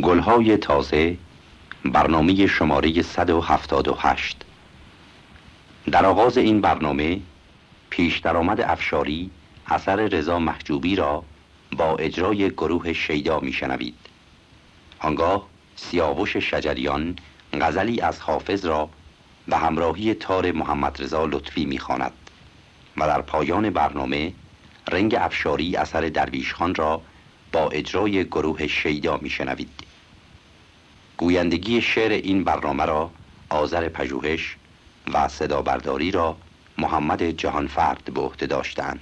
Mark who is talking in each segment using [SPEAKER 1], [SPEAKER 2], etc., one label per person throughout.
[SPEAKER 1] گلهای تازه برنامه شماره 178 در آغاز این برنامه پیش درآمد افشاری اثر رضا محجوبی را با اجرای گروه شیدا میشنوید. آنگاه سیاوش شجریان غزلی از حافظ را به همراهی تار محمد رضا لطفی می‌خواند و در پایان برنامه رنگ افشاری اثر درویش خان را با اجرای گروه شیدا میشنوید. گویندگی شعر این برنامه را آذر پژوهش و صدا برداری را محمد جهانفرد به عهده داشتند.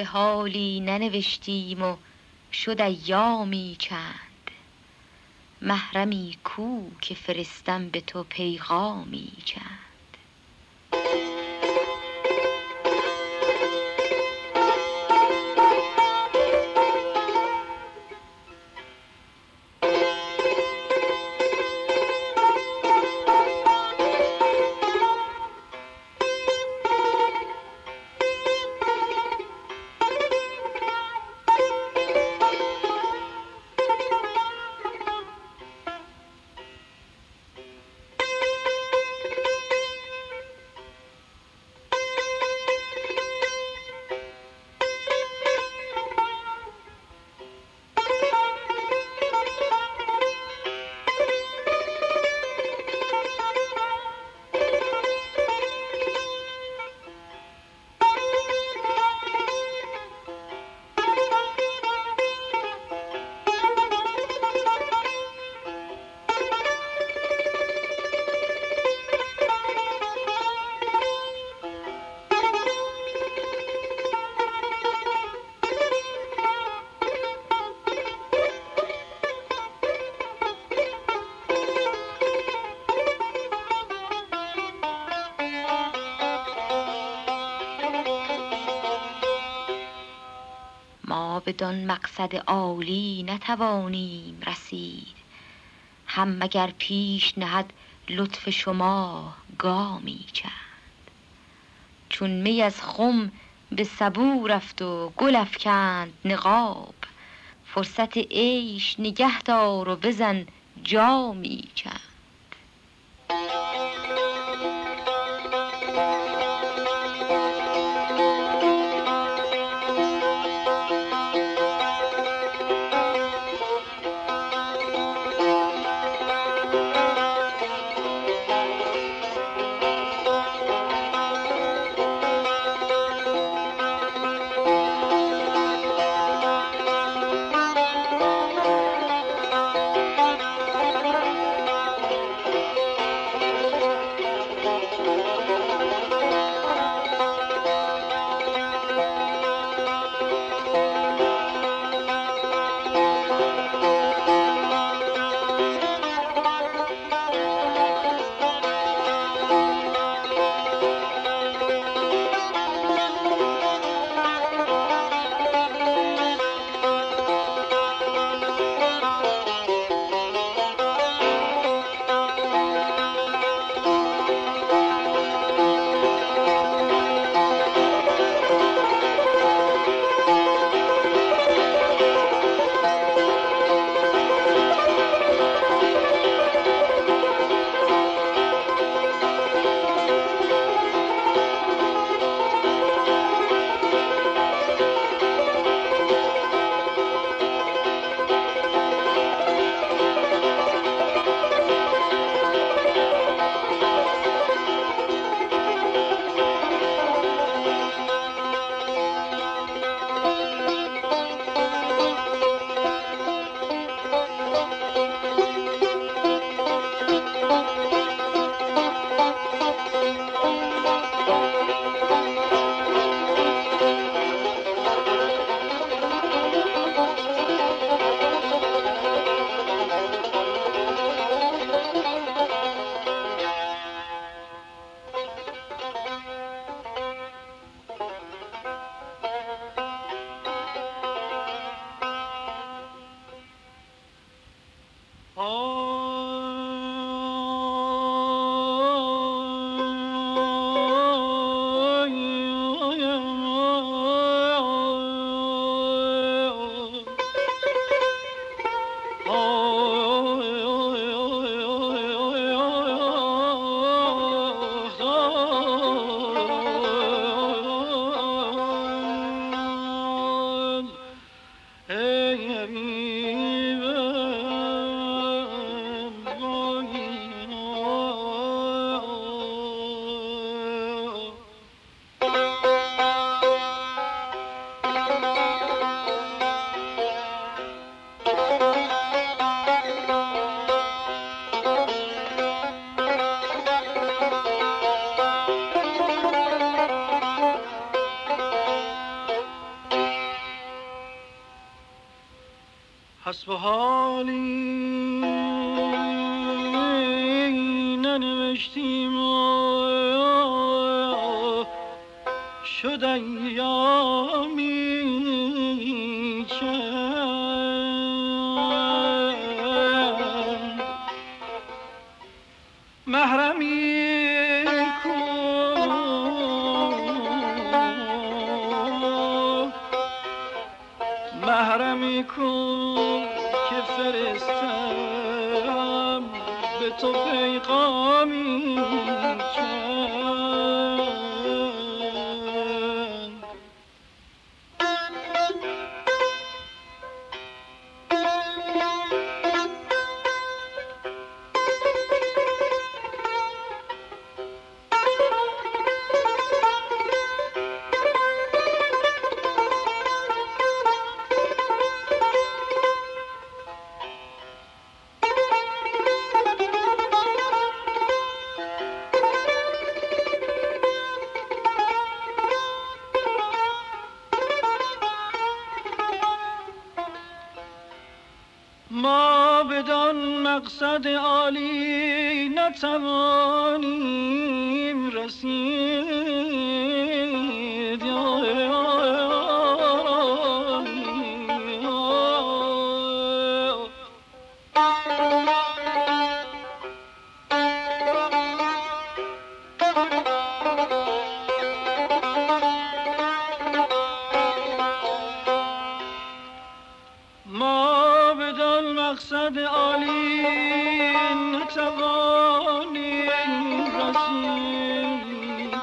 [SPEAKER 2] به حالی ننوشتیم و شد ایامی چند. محرمی کو که فرستم به تو پیغامی چند. بدان مقصد عالی نتوانیم رسید. هم مگر پیش نهد لطف شما گامی چند. چون می از خم به سبو رفت و گل افکند نقاب فرصت عیش نگه دار و بزن جامی چند.
[SPEAKER 3] حسب حالی ننوشتیم شد ایامی مقصد عالی نتوانیم رسید.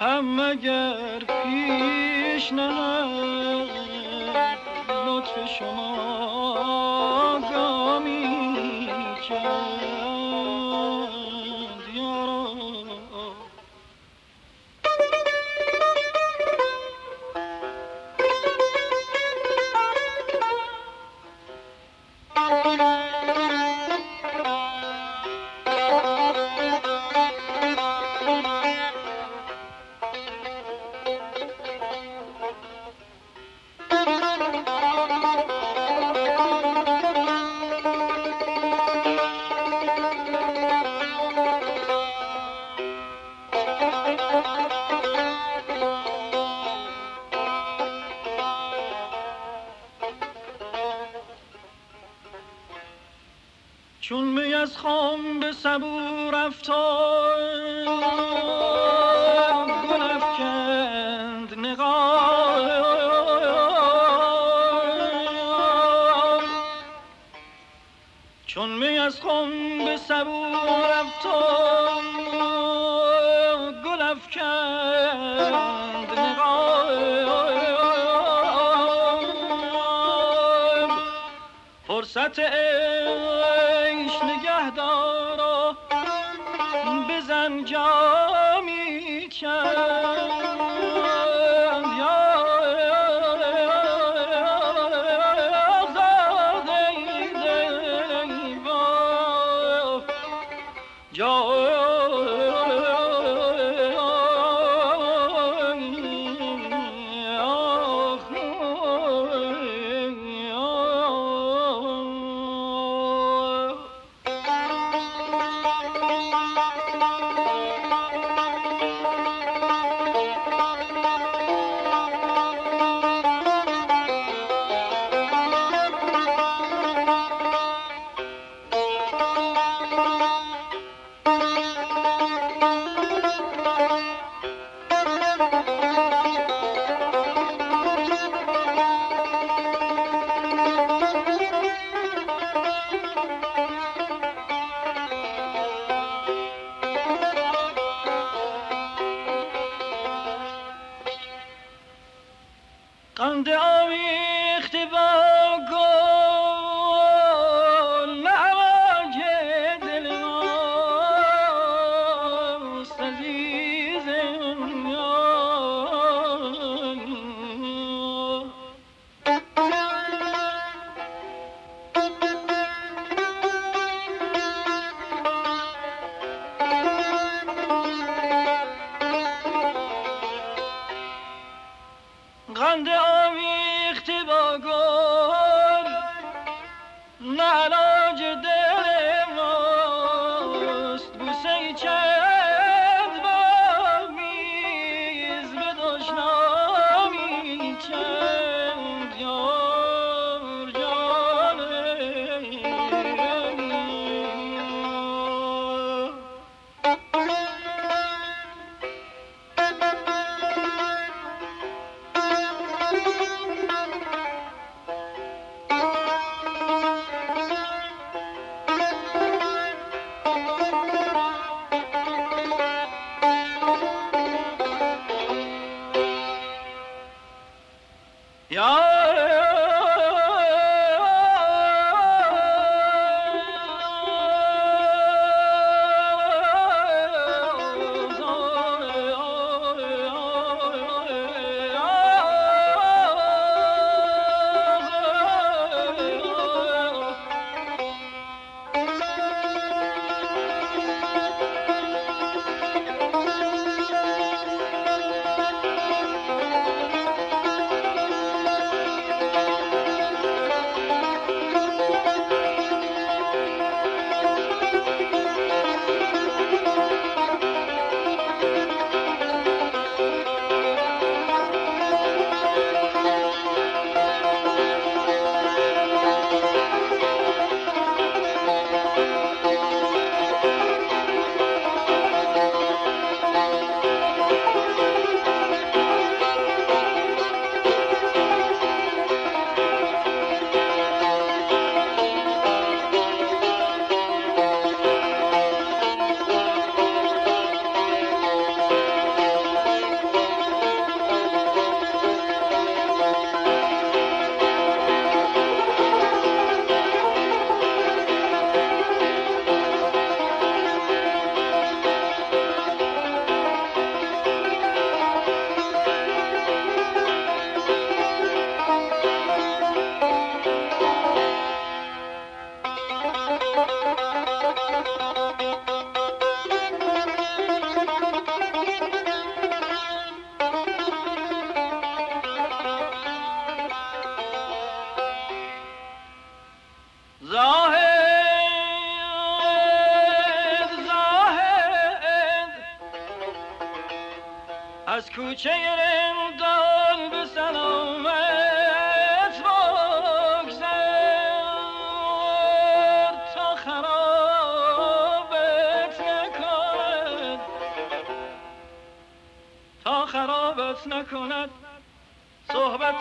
[SPEAKER 3] هم اگر پیش نه صبور افتاد گل افکند نقاب چون می از خم به صبور افتاد گل افکند نقاب فرصت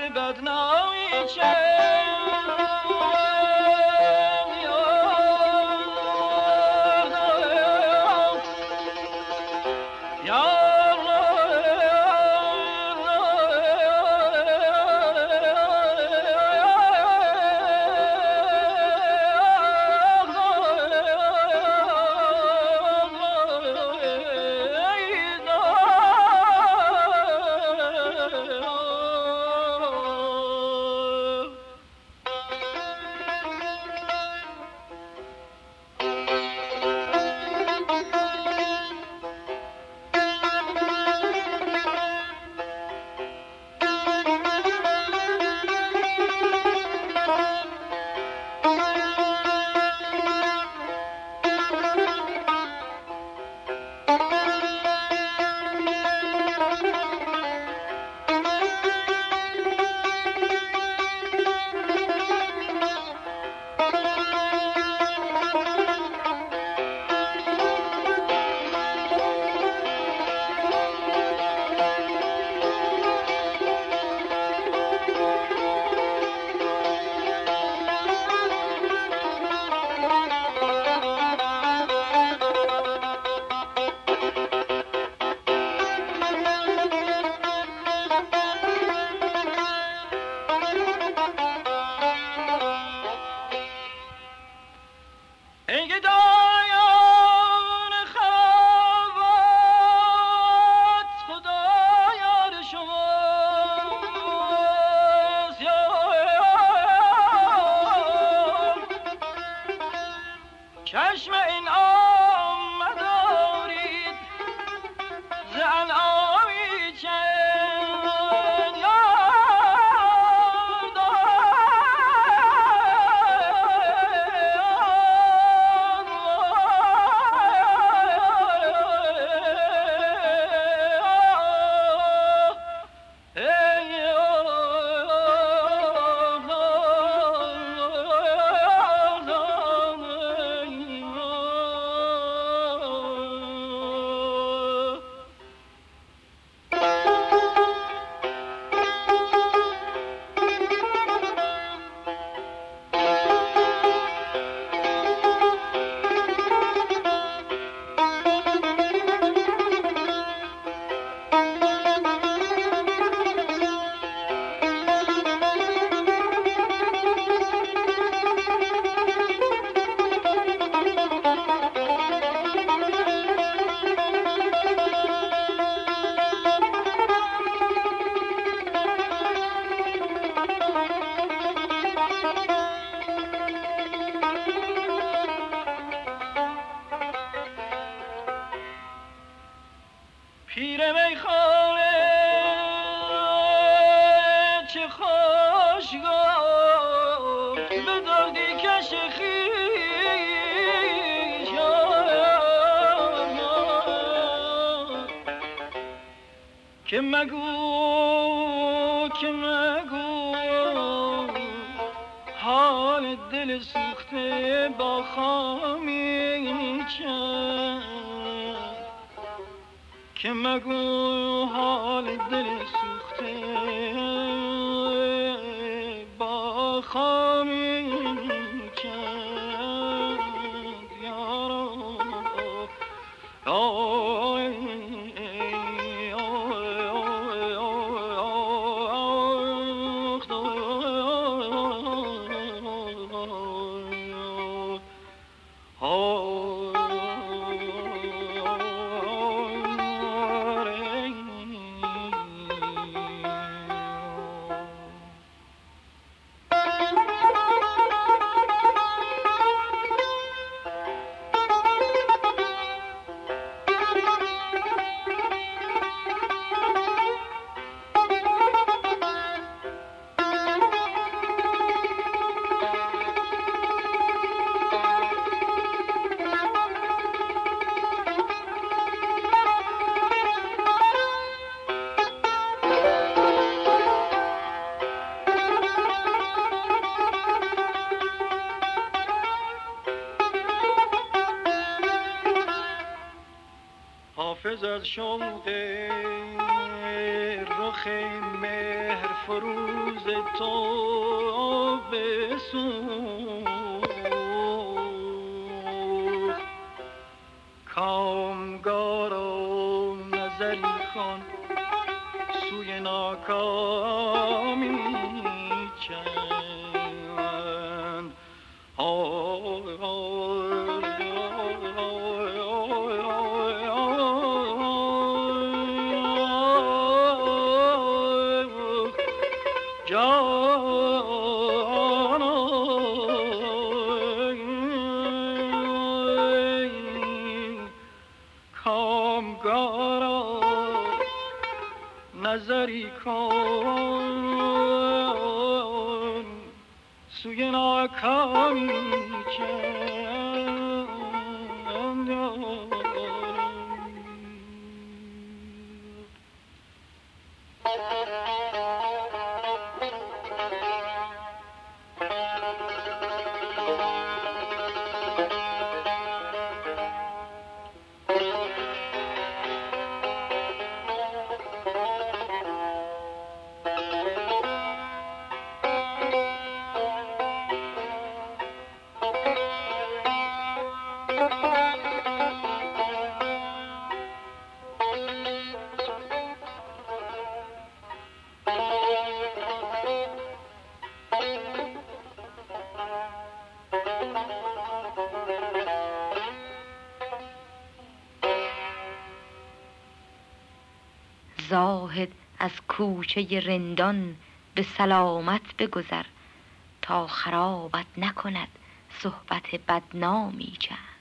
[SPEAKER 3] بدنامی کرد صحبت بدنامی چه که مگو که مگو حال دل سوخته با خامی چند. که مگو حال دل از شوق رخ مهر فروز تو بسوخت کامگارا نظری کن سوی ناکامی نظری کن. سوی ناکامی
[SPEAKER 2] زاهد از کوچه رندان به سلامت بگذر تا خرابت نکند صحبت بدنامی چند.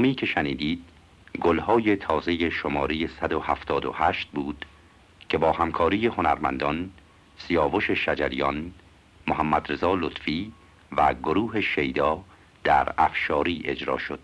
[SPEAKER 1] برنامه‌ای که شنیدید گلهای تازه شماره 178 بود که با همکاری هنرمندان سیاوش شجریان، محمد رضا لطفی و گروه شیدا در افشاری اجرا شد.